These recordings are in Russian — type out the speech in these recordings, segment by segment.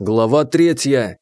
Глава третья.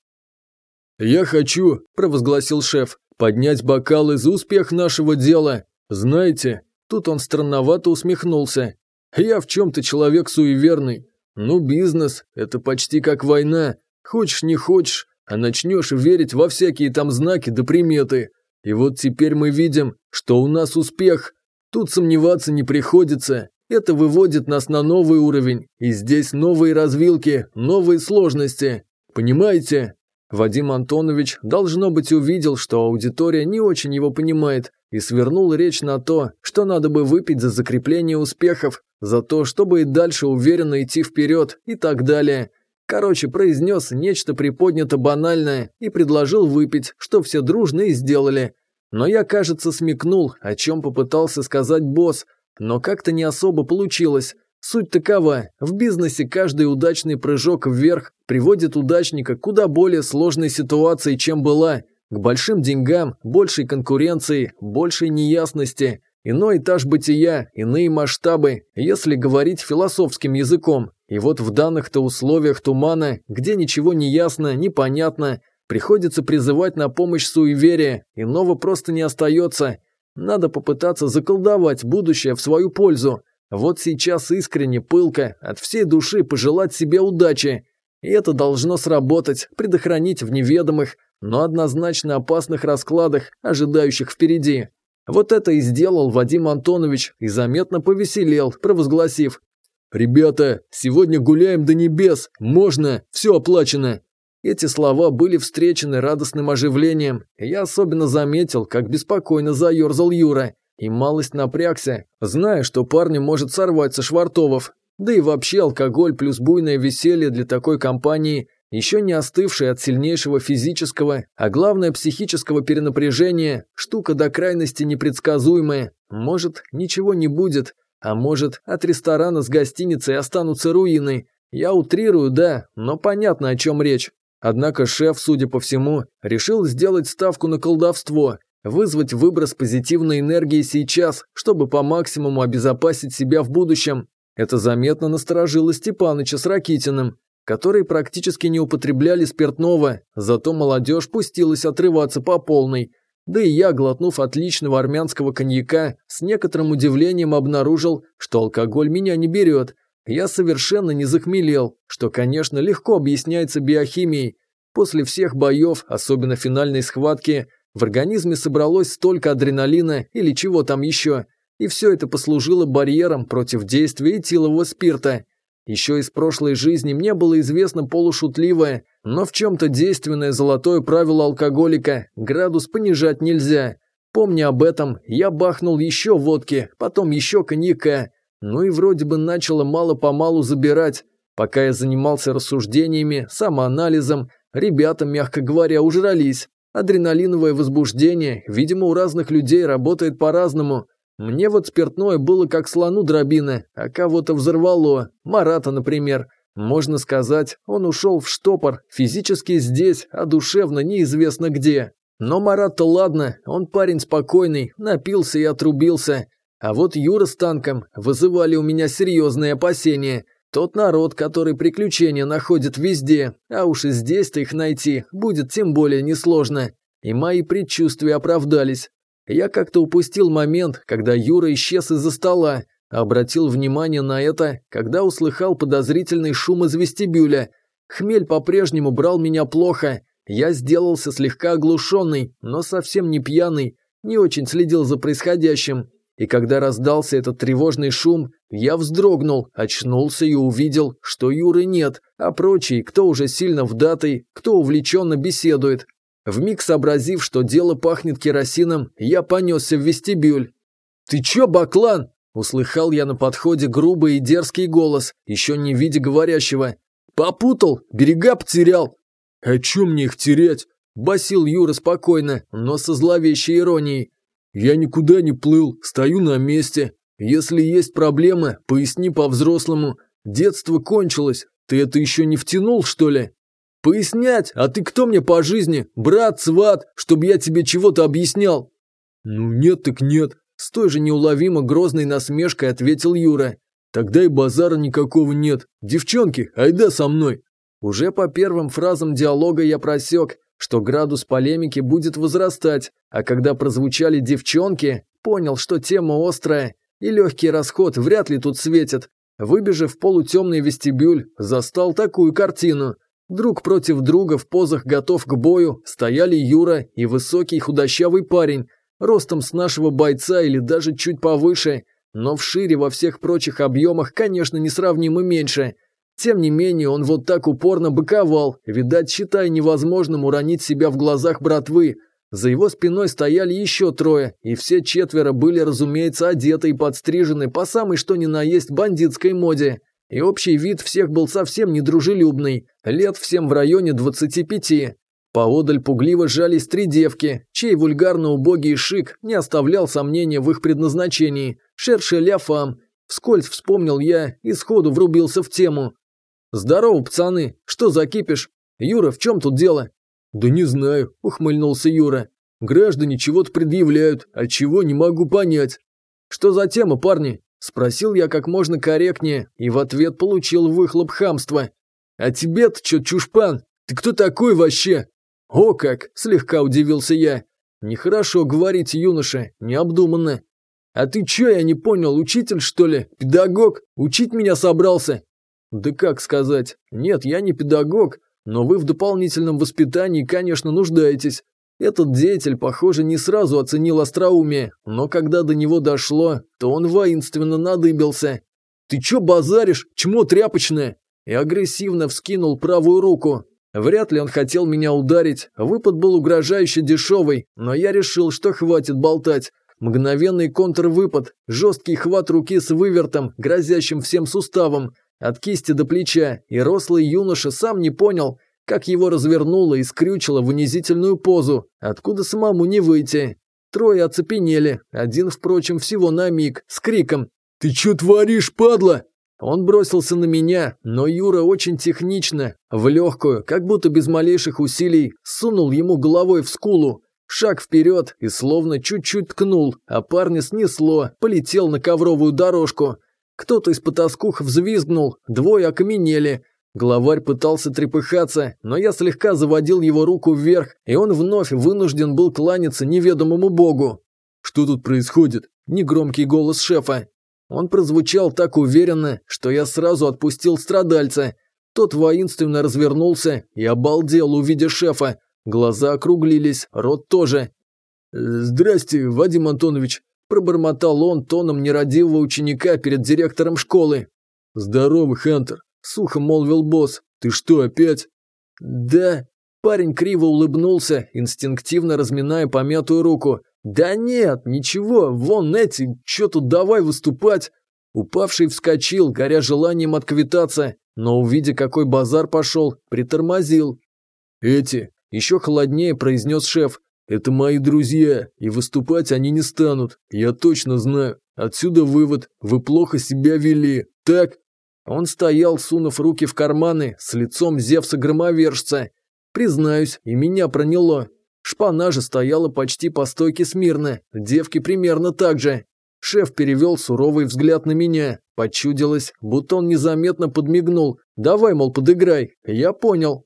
«Я хочу», – провозгласил шеф, – «поднять бокал из успех нашего дела. Знаете, тут он странновато усмехнулся. Я в чем-то человек суеверный. Ну, бизнес – это почти как война. Хочешь, не хочешь, а начнешь верить во всякие там знаки да приметы. И вот теперь мы видим, что у нас успех. Тут сомневаться не приходится. Это выводит нас на новый уровень, и здесь новые развилки, новые сложности. Понимаете? Вадим Антонович, должно быть, увидел, что аудитория не очень его понимает, и свернул речь на то, что надо бы выпить за закрепление успехов, за то, чтобы и дальше уверенно идти вперед и так далее. Короче, произнес нечто приподнято банальное и предложил выпить, что все дружно и сделали. Но я, кажется, смекнул, о чем попытался сказать босс, но как-то не особо получилось. Суть такова, в бизнесе каждый удачный прыжок вверх приводит удачника к куда более сложной ситуации, чем была, к большим деньгам, большей конкуренции, большей неясности, иной этаж бытия, иные масштабы, если говорить философским языком. И вот в данных-то условиях тумана, где ничего не ясно, непонятно, приходится призывать на помощь суеверие, иного просто не остается – надо попытаться заколдовать будущее в свою пользу. Вот сейчас искренне, пылко, от всей души пожелать себе удачи. И это должно сработать, предохранить в неведомых, но однозначно опасных раскладах, ожидающих впереди. Вот это и сделал Вадим Антонович и заметно повеселел, провозгласив. «Ребята, сегодня гуляем до небес, можно, все оплачено». Эти слова были встречены радостным оживлением, я особенно заметил, как беспокойно заерзал Юра, и малость напрягся, зная, что парню может сорваться швартовов. Да и вообще алкоголь плюс буйное веселье для такой компании, еще не остывшая от сильнейшего физического, а главное психического перенапряжения, штука до крайности непредсказуемая. Может, ничего не будет, а может, от ресторана с гостиницей останутся руины. Я утрирую, да, но понятно, о чем речь. Однако шеф, судя по всему, решил сделать ставку на колдовство, вызвать выброс позитивной энергии сейчас, чтобы по максимуму обезопасить себя в будущем. Это заметно насторожило Степаныча с Ракитиным, которые практически не употребляли спиртного, зато молодежь пустилась отрываться по полной. Да и я, глотнув отличного армянского коньяка, с некоторым удивлением обнаружил, что алкоголь меня не берет – я совершенно не захмелел, что, конечно, легко объясняется биохимией. После всех боев, особенно финальной схватки, в организме собралось столько адреналина или чего там еще, и все это послужило барьером против действия этилового спирта. Еще из прошлой жизни мне было известно полушутливое, но в чем-то действенное золотое правило алкоголика – градус понижать нельзя. Помня об этом, я бахнул еще водки, потом еще коньяка, ну и вроде бы начало мало-помалу забирать. Пока я занимался рассуждениями, самоанализом, ребята, мягко говоря, ужрались. Адреналиновое возбуждение, видимо, у разных людей работает по-разному. Мне вот спиртное было как слону дробины, а кого-то взорвало, Марата, например. Можно сказать, он ушел в штопор, физически здесь, а душевно неизвестно где. Но Марат-то ладно, он парень спокойный, напился и отрубился. А вот Юра с танком вызывали у меня серьезные опасения. Тот народ, который приключения находит везде, а уж и здесь-то их найти будет тем более несложно. И мои предчувствия оправдались. Я как-то упустил момент, когда Юра исчез из-за стола, Обратил внимание на это, когда услыхал подозрительный шум из вестибюля. Хмель по-прежнему брал меня плохо. Я сделался слегка оглушенный, но совсем не пьяный, не очень следил за происходящим и когда раздался этот тревожный шум, я вздрогнул, очнулся и увидел, что Юры нет, а прочие, кто уже сильно вдатый, кто увлеченно беседует. Вмиг сообразив, что дело пахнет керосином, я понесся в вестибюль. «Ты чё, баклан?» – услыхал я на подходе грубый и дерзкий голос, еще не видя говорящего. «Попутал, берега потерял». «А чё мне их терять?» – басил Юра спокойно, но со зловещей иронией. Я никуда не плыл, стою на месте. Если есть проблемы, поясни по-взрослому. Детство кончилось. Ты это еще не втянул, что ли? Пояснять? А ты кто мне по жизни? Брат, сват, чтобы я тебе чего-то объяснял? Ну нет так нет. С той же неуловимо грозной насмешкой ответил Юра. Тогда и базара никакого нет. Девчонки, айда со мной. Уже по первым фразам диалога я просек, что градус полемики будет возрастать, а когда прозвучали девчонки, понял, что тема острая, и легкий расход вряд ли тут светит. Выбежав в полутемный вестибюль, застал такую картину. Друг против друга в позах готов к бою стояли Юра и высокий худощавый парень, ростом с нашего бойца или даже чуть повыше, но в шире во всех прочих объемах, конечно, несравнимо меньше – тем не менее, он вот так упорно быковал, видать, считая невозможным уронить себя в глазах братвы. За его спиной стояли еще трое, и все четверо были, разумеется, одеты и подстрижены по самой что ни на есть бандитской моде. И общий вид всех был совсем недружелюбный, лет всем в районе 25. Поодаль пугливо жались три девки, чей вульгарно убогий шик не оставлял сомнения в их предназначении. Шерше ля. Вскользь вспомнил я и сходу врубился в тему. «Здорово, пацаны! Что закипишь? Юра, в чем тут дело?» «Да не знаю», – ухмыльнулся Юра. «Граждане чего-то предъявляют, а чего не могу понять». «Что за тема, парни?» – спросил я как можно корректнее и в ответ получил выхлоп хамства. «А тебе-то чё, чушпан? Ты кто такой вообще?» «О как!» – слегка удивился я. «Нехорошо говорить, юноша, необдуманно». «А ты чё, я не понял, учитель, что ли? Педагог? Учить меня собрался? Да как сказать? Нет, я не педагог, но вы в дополнительном воспитании, конечно, нуждаетесь. Этот деятель, похоже, не сразу оценил остроумие, но когда до него дошло, то он воинственно надыбился. «Ты чё базаришь? Чмо тряпочное?» И агрессивно вскинул правую руку. Вряд ли он хотел меня ударить, выпад был угрожающе дешевый, но я решил, что хватит болтать. Мгновенный контрвыпад, жесткий хват руки с вывертом, грозящим всем суставом – от кисти до плеча, и рослый юноша сам не понял, как его развернуло и скрючило в унизительную позу, откуда самому не выйти. Трое оцепенели, один, впрочем, всего на миг, с криком «Ты чё творишь, падла?» Он бросился на меня, но Юра очень технично, в легкую, как будто без малейших усилий, сунул ему головой в скулу. Шаг вперед и словно чуть-чуть ткнул, а парня снесло, полетел на ковровую дорожку. Кто-то из потаскух взвизгнул, двое окаменели. Главарь пытался трепыхаться, но я слегка заводил его руку вверх, и он вновь вынужден был кланяться неведомому богу. «Что тут происходит?» – негромкий голос шефа. Он прозвучал так уверенно, что я сразу отпустил страдальца. Тот воинственно развернулся и обалдел, увидя шефа. Глаза округлились, рот тоже. «Э, «Здрасте, Вадим Антонович», Пробормотал он тоном нерадивого ученика перед директором школы. «Здорово, Хантер», – сухо молвил босс. «Ты что, опять?» «Да». Парень криво улыбнулся, инстинктивно разминая помятую руку. «Да нет, ничего, вон эти, чё тут давай выступать?» Упавший вскочил, горя желанием отквитаться, но, увидя, какой базар пошел, притормозил. «Эти!» – еще холоднее произнес шеф. Это мои друзья, и выступать они не станут, я точно знаю. Отсюда вывод, вы плохо себя вели, так?» Он стоял, сунув руки в карманы, с лицом Зевса-громовержца. Признаюсь, и меня проняло. Шпана же стояла почти по стойке смирно, девки примерно так же. Шеф перевел суровый взгляд на меня. Почудилось, будто он незаметно подмигнул. «Давай, мол, подыграй». Я понял,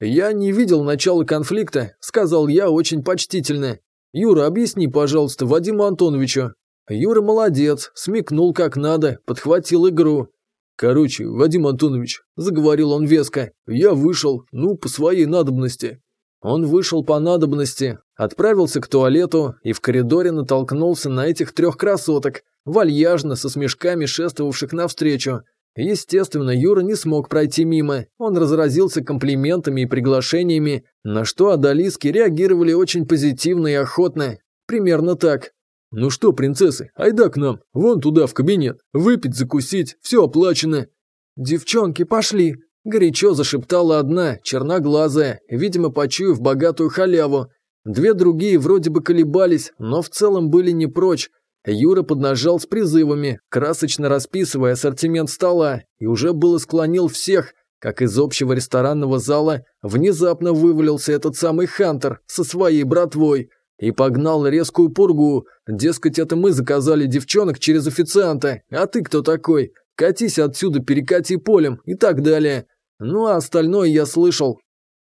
«Я не видел начала конфликта», – сказал я очень почтительно. «Юра, объясни, пожалуйста, Вадиму Антоновичу». Юра молодец, смекнул как надо, подхватил игру. «Короче, Вадим Антонович», – заговорил он веско, – «я вышел, ну, по своей надобности». Он вышел по надобности, отправился к туалету и в коридоре натолкнулся на этих трех красоток, вальяжно со смешками шествовавших навстречу. Естественно, Юра не смог пройти мимо, он разразился комплиментами и приглашениями, на что одолиски реагировали очень позитивно и охотно. Примерно так. «Ну что, принцессы, айда к нам, вон туда, в кабинет, выпить, закусить, все оплачено». «Девчонки, пошли!» – горячо зашептала одна, черноглазая, видимо, почуяв богатую халяву. Две другие вроде бы колебались, но в целом были не прочь, Юра поднажал с призывами, красочно расписывая ассортимент стола, и уже было склонил всех, как из общего ресторанного зала внезапно вывалился этот самый Хантер со своей братвой и погнал резкую пургу. Дескать, это мы заказали девчонок через официанта, а ты кто такой? Катись отсюда, перекати полем и так далее. Ну а остальное я слышал.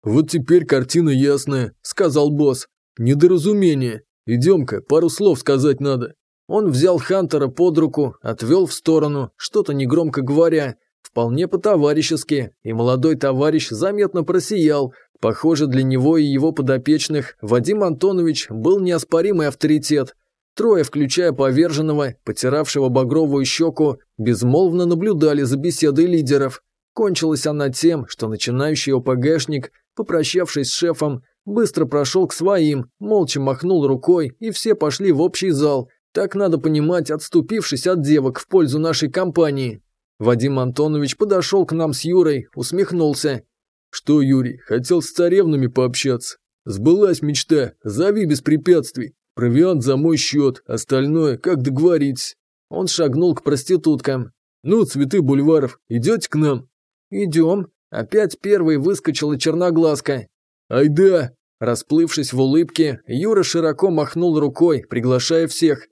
«Вот теперь картина ясная», — сказал босс. «Недоразумение. Идем-ка, пару слов сказать надо. Он взял Хантера под руку, отвел в сторону, что-то негромко говоря, вполне по-товарищески, и молодой товарищ заметно просиял. Похоже, для него и его подопечных Вадим Антонович был неоспоримый авторитет. Трое, включая поверженного, потиравшего багровую щеку, безмолвно наблюдали за беседой лидеров. Кончилась она тем, что начинающий ОПГшник, попрощавшись с шефом, быстро прошел к своим, молча махнул рукой, и все пошли в общий зал – так надо понимать, отступившись от девок в пользу нашей компании. Вадим Антонович подошел к нам с Юрой, усмехнулся. Что, Юрий, хотел с царевнами пообщаться? Сбылась мечта, зови без препятствий. Провиант за мой счет, остальное, как договорить. Он шагнул к проституткам. Ну, цветы бульваров, идете к нам? Идем. Опять первой выскочила черноглазка. Айда! Расплывшись в улыбке, Юра широко махнул рукой, приглашая всех.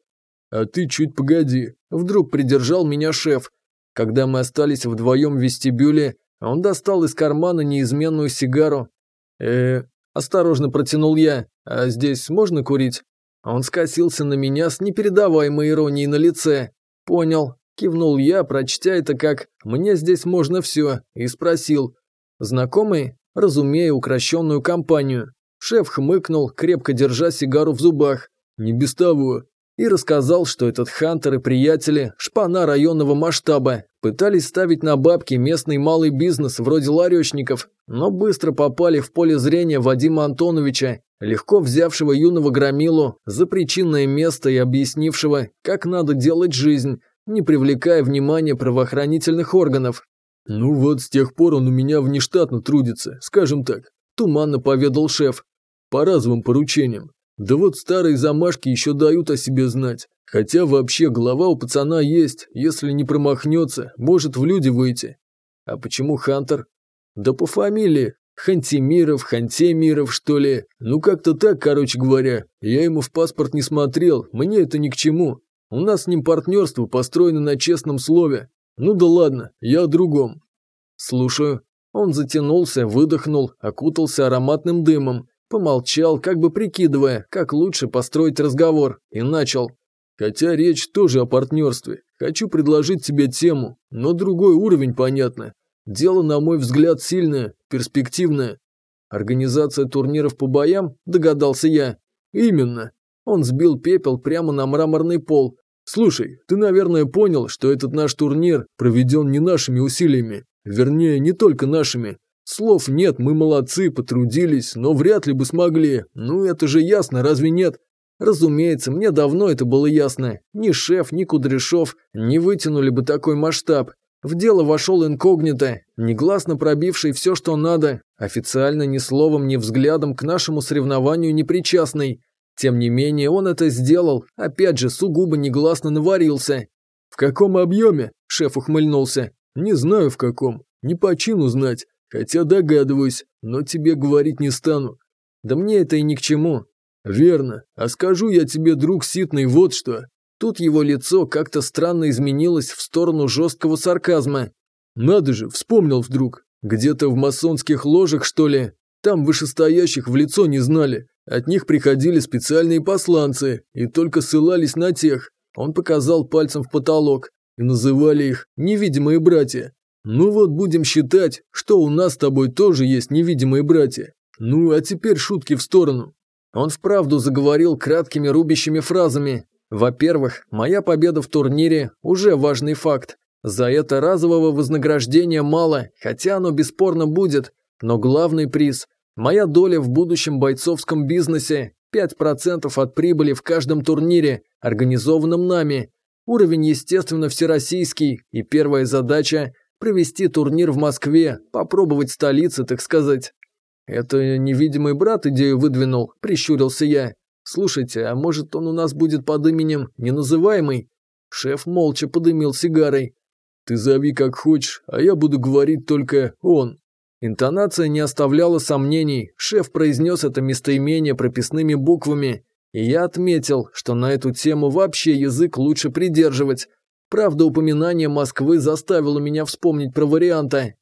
А ты чуть погоди. Вдруг придержал меня шеф. Когда мы остались вдвоем в вестибюле, он достал из кармана неизменную сигару. э осторожно протянул я. А здесь можно курить? Он скосился на меня с непередаваемой иронией на лице. Понял. Кивнул я, прочтя это как «мне здесь можно все», и спросил. Знакомый, разумея укращенную компанию. Шеф хмыкнул, крепко держа сигару в зубах. «Не без того и рассказал, что этот Хантер и приятели, шпана районного масштаба, пытались ставить на бабки местный малый бизнес вроде ларечников, но быстро попали в поле зрения Вадима Антоновича, легко взявшего юного громилу за причинное место и объяснившего, как надо делать жизнь, не привлекая внимания правоохранительных органов. «Ну вот, с тех пор он у меня внештатно трудится, скажем так», – туманно поведал шеф, – «по разовым поручениям. Да вот старые замашки еще дают о себе знать. Хотя вообще голова у пацана есть, если не промахнется, может в люди выйти. А почему Хантер? Да по фамилии. Хантимиров, Хантемиров, что ли. Ну как-то так, короче говоря. Я ему в паспорт не смотрел, мне это ни к чему. У нас с ним партнерство построено на честном слове. Ну да ладно, я о другом. Слушаю. Он затянулся, выдохнул, окутался ароматным дымом Помолчал, как бы прикидывая, как лучше построить разговор, и начал. Хотя речь тоже о партнерстве. Хочу предложить тебе тему, но другой уровень, понятно. Дело, на мой взгляд, сильное, перспективное. Организация турниров по боям, догадался я. Именно. Он сбил пепел прямо на мраморный пол. Слушай, ты, наверное, понял, что этот наш турнир проведен не нашими усилиями. Вернее, не только нашими. Слов нет, мы молодцы, потрудились, но вряд ли бы смогли. Ну это же ясно, разве нет? Разумеется, мне давно это было ясно. Ни шеф, ни Кудряшов не вытянули бы такой масштаб. В дело вошел инкогнито, негласно пробивший все, что надо, официально ни словом, ни взглядом к нашему соревнованию не причастный. Тем не менее, он это сделал, опять же, сугубо негласно наварился. «В каком объеме?» – шеф ухмыльнулся. «Не знаю, в каком. Не по чину знать. Хотя догадываюсь, но тебе говорить не стану. Да мне это и ни к чему. Верно. А скажу я тебе, друг Ситный, вот что. Тут его лицо как-то странно изменилось в сторону жесткого сарказма. Надо же, вспомнил вдруг. Где-то в масонских ложах, что ли? Там вышестоящих в лицо не знали. От них приходили специальные посланцы и только ссылались на тех. Он показал пальцем в потолок. И называли их «невидимые братья». Ну вот будем считать, что у нас с тобой тоже есть невидимые братья. Ну, а теперь шутки в сторону. Он вправду заговорил краткими рубящими фразами. Во-первых, моя победа в турнире уже важный факт. За это разового вознаграждения мало, хотя оно бесспорно будет. Но главный приз – моя доля в будущем бойцовском бизнесе 5% от прибыли в каждом турнире, организованном нами. Уровень, естественно, всероссийский, и первая задача – провести турнир в Москве, попробовать столицы, так сказать. Это невидимый брат идею выдвинул, прищурился я. Слушайте, а может он у нас будет под именем Неназываемый? Шеф молча подымил сигарой. Ты зови как хочешь, а я буду говорить только он. Интонация не оставляла сомнений, шеф произнес это местоимение прописными буквами, и я отметил, что на эту тему вообще язык лучше придерживать, Правда, упоминание Москвы заставило меня вспомнить про варианты.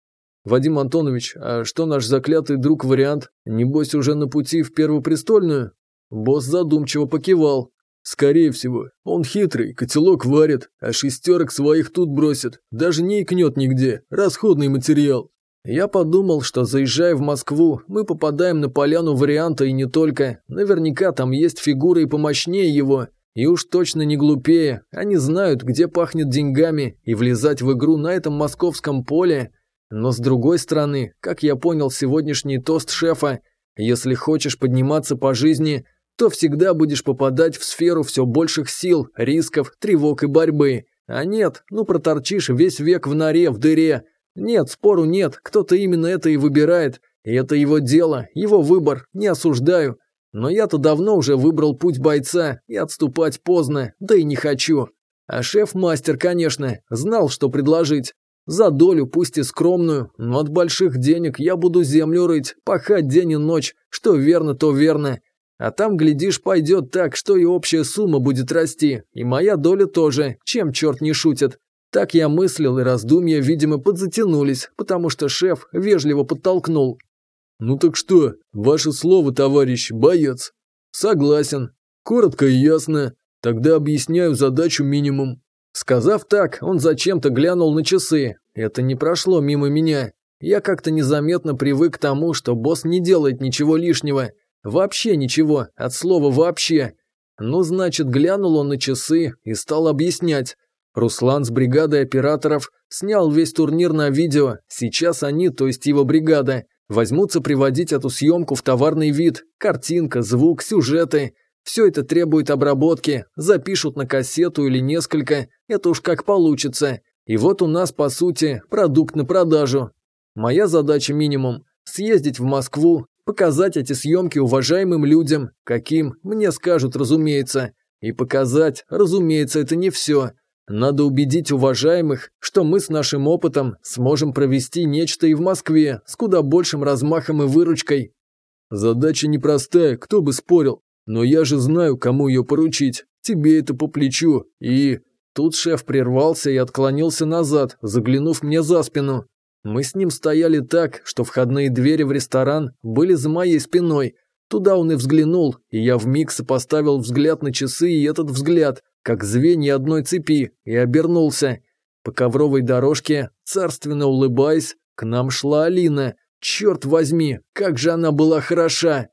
Вадим Антонович, а что наш заклятый друг-вариант? Небось, уже на пути в Первопрестольную? Босс задумчиво покивал. Скорее всего, он хитрый, котелок варит, а шестерок своих тут бросит, даже не икнет нигде, расходный материал. Я подумал, что заезжая в Москву, мы попадаем на поляну варианта и не только. Наверняка там есть фигуры и помощнее его. И уж точно не глупее, они знают, где пахнет деньгами, и влезать в игру на этом московском поле. Но с другой стороны, как я понял сегодняшний тост шефа, если хочешь подниматься по жизни, то всегда будешь попадать в сферу все больших сил, рисков, тревог и борьбы. А нет, ну проторчишь весь век в норе, в дыре. Нет, спору нет, кто-то именно это и выбирает. И это его дело, его выбор, не осуждаю, но я-то давно уже выбрал путь бойца, и отступать поздно, да и не хочу. А шеф-мастер, конечно, знал, что предложить. За долю, пусть и скромную, но от больших денег я буду землю рыть, пахать день и ночь, что верно, то верно. А там, глядишь, пойдет так, что и общая сумма будет расти, и моя доля тоже, чем черт не шутит. Так я мыслил, и раздумья, видимо, подзатянулись, потому что шеф вежливо подтолкнул. «Ну так что, ваше слово, товарищ боец?» «Согласен. Коротко и ясно. Тогда объясняю задачу минимум». Сказав так, он зачем-то глянул на часы. Это не прошло мимо меня. Я как-то незаметно привык к тому, что босс не делает ничего лишнего. Вообще ничего, от слова «вообще». Ну, значит, глянул он на часы и стал объяснять. Руслан с бригадой операторов снял весь турнир на видео, сейчас они, то есть его бригада, Возьмутся приводить эту съемку в товарный вид, картинка, звук, сюжеты. Все это требует обработки, запишут на кассету или несколько, это уж как получится. И вот у нас, по сути, продукт на продажу. Моя задача минимум – съездить в Москву, показать эти съемки уважаемым людям, каким, мне скажут, разумеется. И показать, разумеется, это не все – надо убедить уважаемых, что мы с нашим опытом сможем провести нечто и в Москве с куда большим размахом и выручкой. Задача непростая, кто бы спорил. Но я же знаю, кому ее поручить. Тебе это по плечу. И... Тут шеф прервался и отклонился назад, заглянув мне за спину. Мы с ним стояли так, что входные двери в ресторан были за моей спиной. Туда он и взглянул, и я вмиг сопоставил взгляд на часы и этот взгляд – как звенья одной цепи, и обернулся. По ковровой дорожке, царственно улыбаясь, к нам шла Алина. Черт возьми, как же она была хороша!